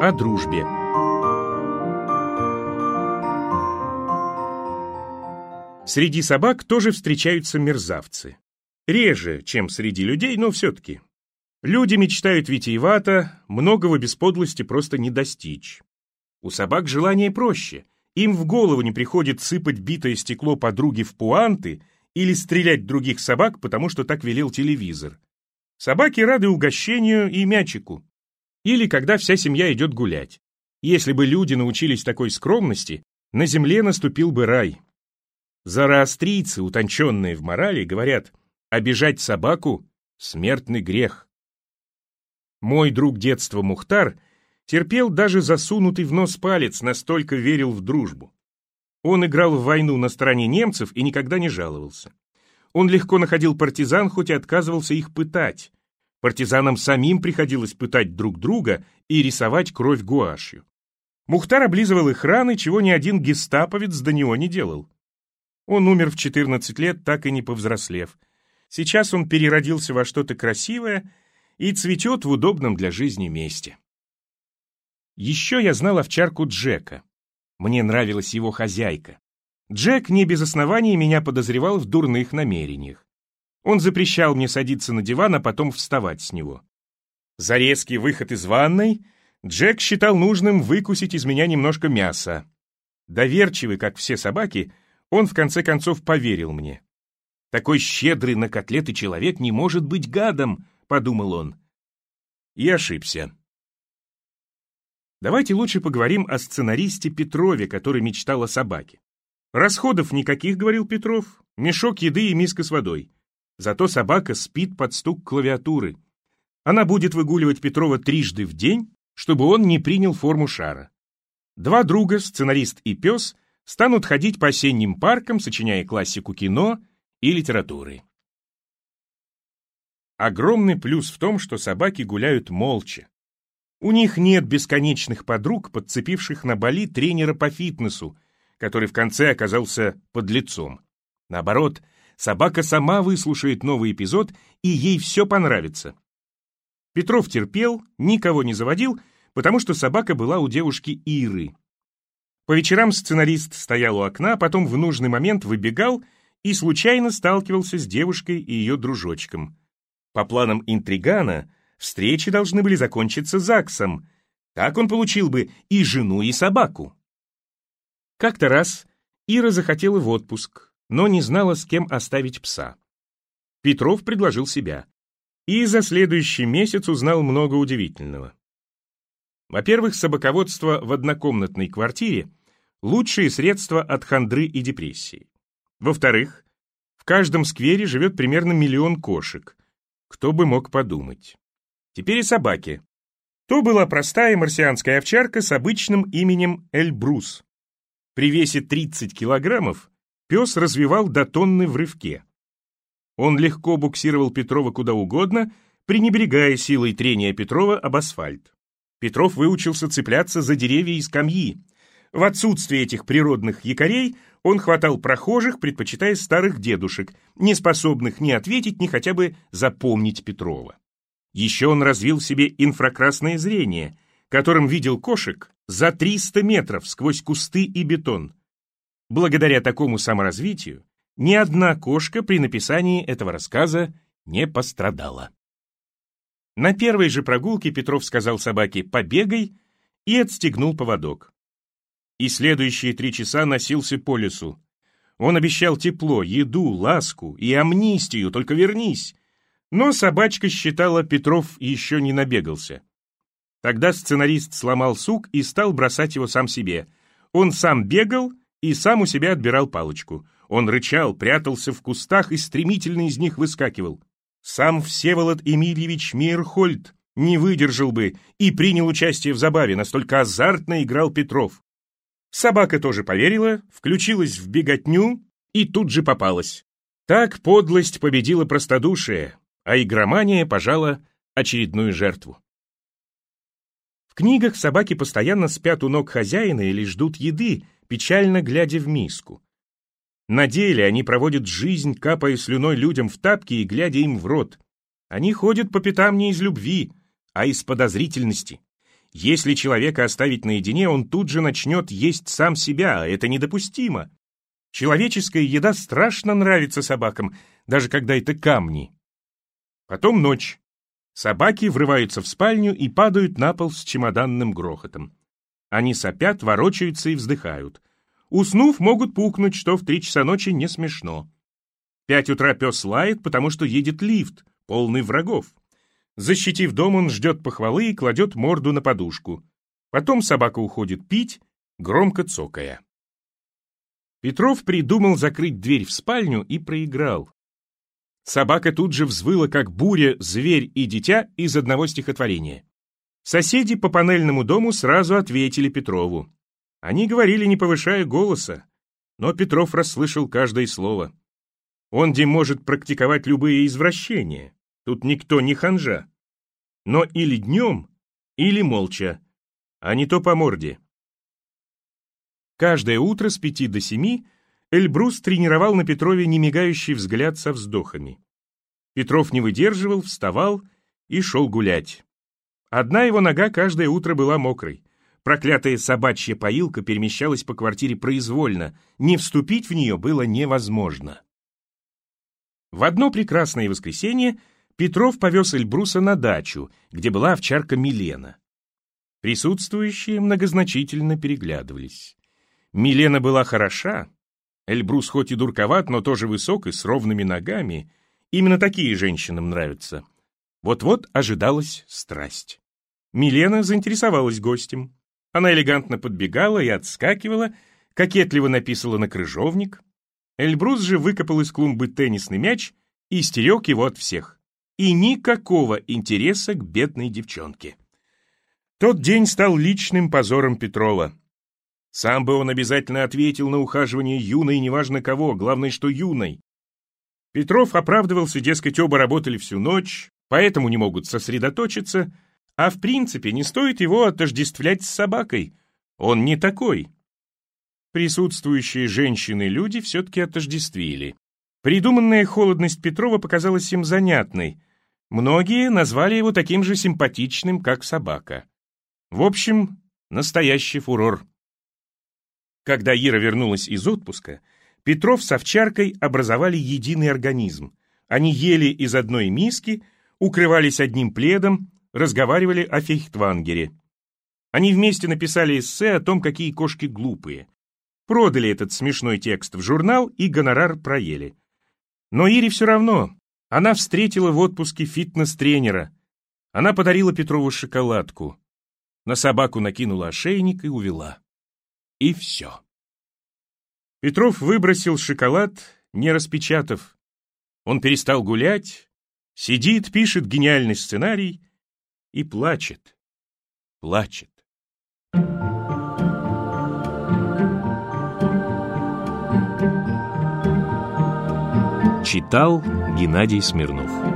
О дружбе. Среди собак тоже встречаются мерзавцы. Реже, чем среди людей, но все-таки. Люди мечтают витиевато, многого без подлости просто не достичь. У собак желание проще. Им в голову не приходит сыпать битое стекло подруги в пуанты или стрелять других собак, потому что так велел телевизор. Собаки рады угощению и мячику. Или когда вся семья идет гулять. Если бы люди научились такой скромности, на земле наступил бы рай. Зороастрийцы, утонченные в морали, говорят, обижать собаку — смертный грех. Мой друг детства Мухтар терпел даже засунутый в нос палец, настолько верил в дружбу. Он играл в войну на стороне немцев и никогда не жаловался. Он легко находил партизан, хоть и отказывался их пытать. Партизанам самим приходилось пытать друг друга и рисовать кровь гуашью. Мухтар облизывал их раны, чего ни один гестаповец до него не делал. Он умер в 14 лет, так и не повзрослев. Сейчас он переродился во что-то красивое и цветет в удобном для жизни месте. Еще я знал овчарку Джека. Мне нравилась его хозяйка. Джек не без оснований меня подозревал в дурных намерениях. Он запрещал мне садиться на диван, а потом вставать с него. За резкий выход из ванной Джек считал нужным выкусить из меня немножко мяса. Доверчивый, как все собаки, он в конце концов поверил мне. «Такой щедрый на котлеты человек не может быть гадом», — подумал он. И ошибся. Давайте лучше поговорим о сценаристе Петрове, который мечтал о собаке. Расходов никаких, говорил Петров, мешок еды и миска с водой. Зато собака спит под стук клавиатуры. Она будет выгуливать Петрова трижды в день, чтобы он не принял форму шара. Два друга, сценарист и пес, станут ходить по осенним паркам, сочиняя классику кино и литературы. Огромный плюс в том, что собаки гуляют молча. У них нет бесконечных подруг, подцепивших на Бали тренера по фитнесу, который в конце оказался под лицом. Наоборот, собака сама выслушает новый эпизод, и ей все понравится. Петров терпел, никого не заводил, потому что собака была у девушки Иры. По вечерам сценарист стоял у окна, потом в нужный момент выбегал и случайно сталкивался с девушкой и ее дружочком. По планам интригана, встречи должны были закончиться ЗАГСом. Так он получил бы и жену, и собаку. Как-то раз Ира захотела в отпуск, но не знала, с кем оставить пса. Петров предложил себя. И за следующий месяц узнал много удивительного. Во-первых, собаководство в однокомнатной квартире – лучшие средства от хандры и депрессии. Во-вторых, в каждом сквере живет примерно миллион кошек. Кто бы мог подумать. Теперь и собаки. То была простая марсианская овчарка с обычным именем Эльбрус. При весе 30 килограммов пес развивал до тонны в рывке. Он легко буксировал Петрова куда угодно, пренебрегая силой трения Петрова об асфальт. Петров выучился цепляться за деревья и скамьи. В отсутствие этих природных якорей он хватал прохожих, предпочитая старых дедушек, не способных ни ответить, ни хотя бы запомнить Петрова. Еще он развил в себе инфракрасное зрение, которым видел кошек за 300 метров сквозь кусты и бетон. Благодаря такому саморазвитию ни одна кошка при написании этого рассказа не пострадала. На первой же прогулке Петров сказал собаке «побегай» и отстегнул поводок. И следующие три часа носился по лесу. Он обещал тепло, еду, ласку и амнистию, только вернись. Но собачка считала, Петров еще не набегался. Тогда сценарист сломал сук и стал бросать его сам себе. Он сам бегал и сам у себя отбирал палочку. Он рычал, прятался в кустах и стремительно из них выскакивал. Сам Всеволод Эмильевич Мейерхольд не выдержал бы и принял участие в забаве, настолько азартно играл Петров. Собака тоже поверила, включилась в беготню и тут же попалась. Так подлость победила простодушие, а игромания пожала очередную жертву. В книгах собаки постоянно спят у ног хозяина или ждут еды, печально глядя в миску. На деле они проводят жизнь, капая слюной людям в тапки и глядя им в рот. Они ходят по пятам не из любви, а из подозрительности. Если человека оставить наедине, он тут же начнет есть сам себя, а это недопустимо. Человеческая еда страшно нравится собакам, даже когда это камни. Потом ночь. Собаки врываются в спальню и падают на пол с чемоданным грохотом. Они сопят, ворочаются и вздыхают. Уснув, могут пукнуть, что в три часа ночи не смешно. Пять утра пес лает, потому что едет лифт, полный врагов. Защитив дом, он ждет похвалы и кладет морду на подушку. Потом собака уходит пить, громко цокая. Петров придумал закрыть дверь в спальню и проиграл. Собака тут же взвыла, как буря, зверь и дитя из одного стихотворения. Соседи по панельному дому сразу ответили Петрову. Они говорили, не повышая голоса, но Петров расслышал каждое слово. Он где может практиковать любые извращения. Тут никто не ханжа. Но или днем, или молча, а не то по морде. Каждое утро с пяти до семи Эльбрус тренировал на Петрове немигающий взгляд со вздохами. Петров не выдерживал, вставал и шел гулять. Одна его нога каждое утро была мокрой. Проклятая собачья поилка перемещалась по квартире произвольно, не вступить в нее было невозможно. В одно прекрасное воскресенье Петров повез Эльбруса на дачу, где была овчарка Милена. Присутствующие многозначительно переглядывались. Милена была хороша, Эльбрус хоть и дурковат, но тоже высок и с ровными ногами. Именно такие женщинам нравятся. Вот-вот ожидалась страсть. Милена заинтересовалась гостем. Она элегантно подбегала и отскакивала, кокетливо написала на крыжовник. Эльбрус же выкопал из клумбы теннисный мяч и стерег его от всех. И никакого интереса к бедной девчонке. Тот день стал личным позором Петрова. Сам бы он обязательно ответил на ухаживание юной, неважно кого, главное, что юной. Петров оправдывался, дескать, оба работали всю ночь, поэтому не могут сосредоточиться, а в принципе не стоит его отождествлять с собакой. Он не такой. Присутствующие женщины-люди все-таки отождествили. Придуманная холодность Петрова показалась им занятной. Многие назвали его таким же симпатичным, как собака. В общем, настоящий фурор. Когда Ира вернулась из отпуска, Петров с овчаркой образовали единый организм. Они ели из одной миски, укрывались одним пледом, разговаривали о фейхтвангере. Они вместе написали эссе о том, какие кошки глупые. Продали этот смешной текст в журнал и гонорар проели. Но Ире все равно. Она встретила в отпуске фитнес-тренера. Она подарила Петрову шоколадку. На собаку накинула ошейник и увела. И все. Петров выбросил шоколад, не распечатав. Он перестал гулять, сидит, пишет гениальный сценарий и плачет, плачет. Читал Геннадий Смирнов